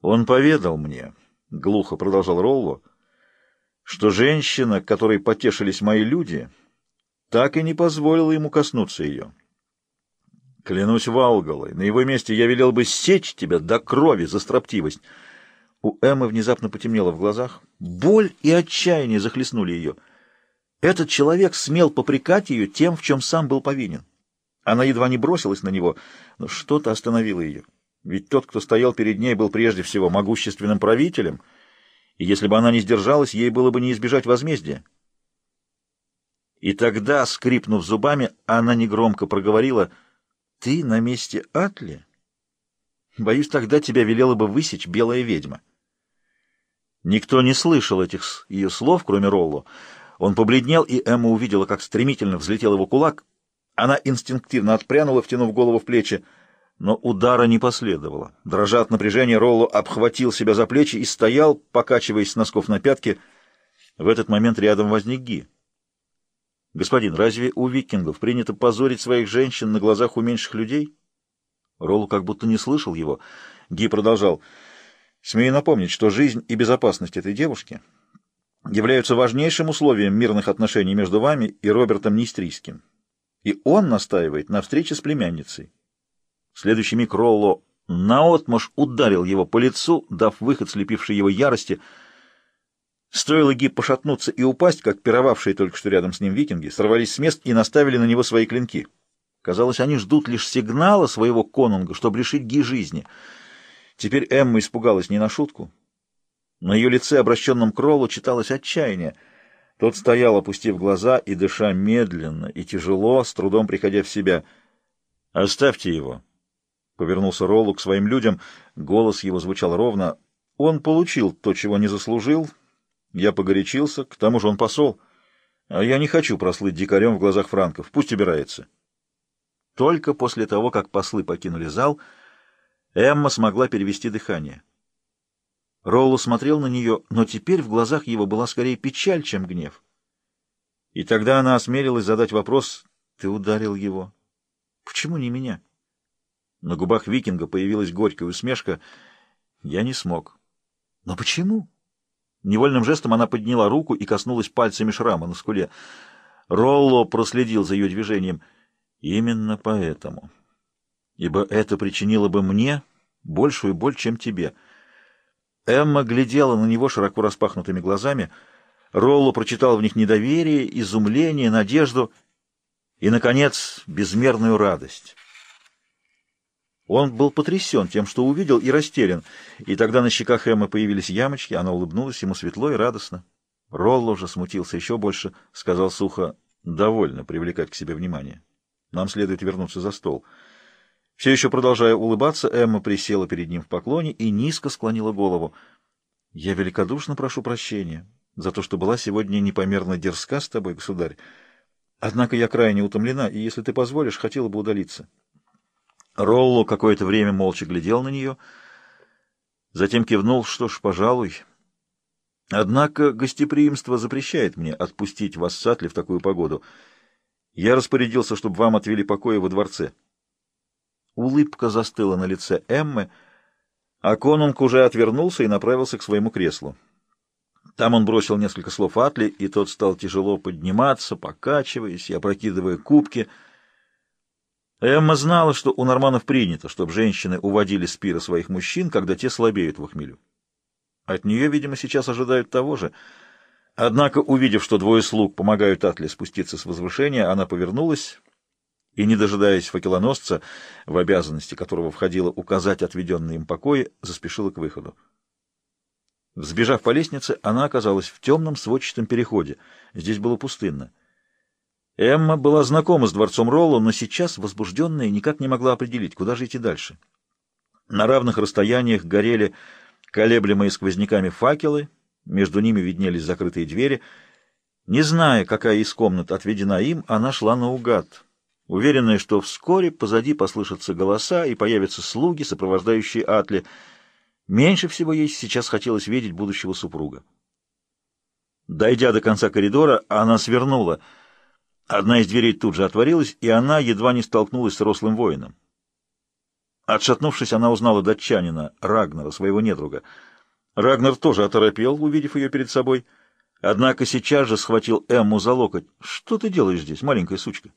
Он поведал мне, — глухо продолжал Ролло, — что женщина, которой потешились мои люди, так и не позволила ему коснуться ее. Клянусь Валгалой, на его месте я велел бы сечь тебя до крови за строптивость. У Эммы внезапно потемнело в глазах. Боль и отчаяние захлестнули ее. Этот человек смел попрекать ее тем, в чем сам был повинен. Она едва не бросилась на него, но что-то остановило ее. Ведь тот, кто стоял перед ней, был прежде всего могущественным правителем, и если бы она не сдержалась, ей было бы не избежать возмездия. И тогда, скрипнув зубами, она негромко проговорила, «Ты на месте Атли? Боюсь, тогда тебя велела бы высечь белая ведьма». Никто не слышал этих ее слов, кроме Ролло. Он побледнел, и Эмма увидела, как стремительно взлетел его кулак. Она инстинктивно отпрянула, втянув голову в плечи, но удара не последовало. Дрожа от напряжения, Ролло обхватил себя за плечи и стоял, покачиваясь с носков на пятки. В этот момент рядом возник Ги. «Господин, разве у викингов принято позорить своих женщин на глазах у меньших людей?» Ролло как будто не слышал его. Ги продолжал. Смею напомнить, что жизнь и безопасность этой девушки являются важнейшим условием мирных отношений между вами и Робертом Нистрийским. И он настаивает на встрече с племянницей. Следующий миг Ролло наотмашь ударил его по лицу, дав выход слепившей его ярости. Стоило Гиб пошатнуться и упасть, как пировавшие только что рядом с ним викинги сорвались с мест и наставили на него свои клинки. Казалось, они ждут лишь сигнала своего конунга, чтобы лишить Ги жизни — Теперь Эмма испугалась не на шутку. На ее лице, обращенном к Роллу, читалось отчаяние. Тот стоял, опустив глаза и дыша медленно и тяжело, с трудом приходя в себя. «Оставьте его!» — повернулся Роллу к своим людям. Голос его звучал ровно. «Он получил то, чего не заслужил. Я погорячился, к тому же он посол. А я не хочу прослыть дикарем в глазах франков. Пусть убирается». Только после того, как послы покинули зал, — Эмма смогла перевести дыхание. Ролло смотрел на нее, но теперь в глазах его была скорее печаль, чем гнев. И тогда она осмелилась задать вопрос, «Ты ударил его? Почему не меня?» На губах викинга появилась горькая усмешка. «Я не смог». «Но почему?» Невольным жестом она подняла руку и коснулась пальцами шрама на скуле. Ролло проследил за ее движением. «Именно поэтому» ибо это причинило бы мне большую боль, чем тебе. Эмма глядела на него широко распахнутыми глазами. Ролло прочитал в них недоверие, изумление, надежду и, наконец, безмерную радость. Он был потрясен тем, что увидел, и растерян, и тогда на щеках Эммы появились ямочки, она улыбнулась ему светло и радостно. Ролло же смутился еще больше, сказал сухо, «Довольно привлекать к себе внимание. Нам следует вернуться за стол». Все еще продолжая улыбаться, Эмма присела перед ним в поклоне и низко склонила голову. «Я великодушно прошу прощения за то, что была сегодня непомерно дерзка с тобой, государь. Однако я крайне утомлена, и, если ты позволишь, хотела бы удалиться». Ролло какое-то время молча глядел на нее, затем кивнул, что ж, пожалуй. Однако гостеприимство запрещает мне отпустить вас с Атли в такую погоду. Я распорядился, чтобы вам отвели покои во дворце. Улыбка застыла на лице Эммы, а конунг уже отвернулся и направился к своему креслу. Там он бросил несколько слов Атли, и тот стал тяжело подниматься, покачиваясь и опрокидывая кубки. Эмма знала, что у норманов принято, чтобы женщины уводили с своих мужчин, когда те слабеют в хмелю. От нее, видимо, сейчас ожидают того же. Однако, увидев, что двое слуг помогают Атли спуститься с возвышения, она повернулась и, не дожидаясь факелоносца, в обязанности которого входило указать отведенные им покои, заспешила к выходу. Взбежав по лестнице, она оказалась в темном сводчатом переходе. Здесь было пустынно. Эмма была знакома с дворцом Ролло, но сейчас, возбужденная, никак не могла определить, куда же идти дальше. На равных расстояниях горели колеблемые сквозняками факелы, между ними виднелись закрытые двери. Не зная, какая из комнат отведена им, она шла наугад уверенная, что вскоре позади послышатся голоса и появятся слуги, сопровождающие Атли. Меньше всего ей сейчас хотелось видеть будущего супруга. Дойдя до конца коридора, она свернула. Одна из дверей тут же отворилась, и она едва не столкнулась с рослым воином. Отшатнувшись, она узнала датчанина, Рагнера, своего недруга. Рагнер тоже оторопел, увидев ее перед собой, однако сейчас же схватил Эмму за локоть. «Что ты делаешь здесь, маленькая сучка?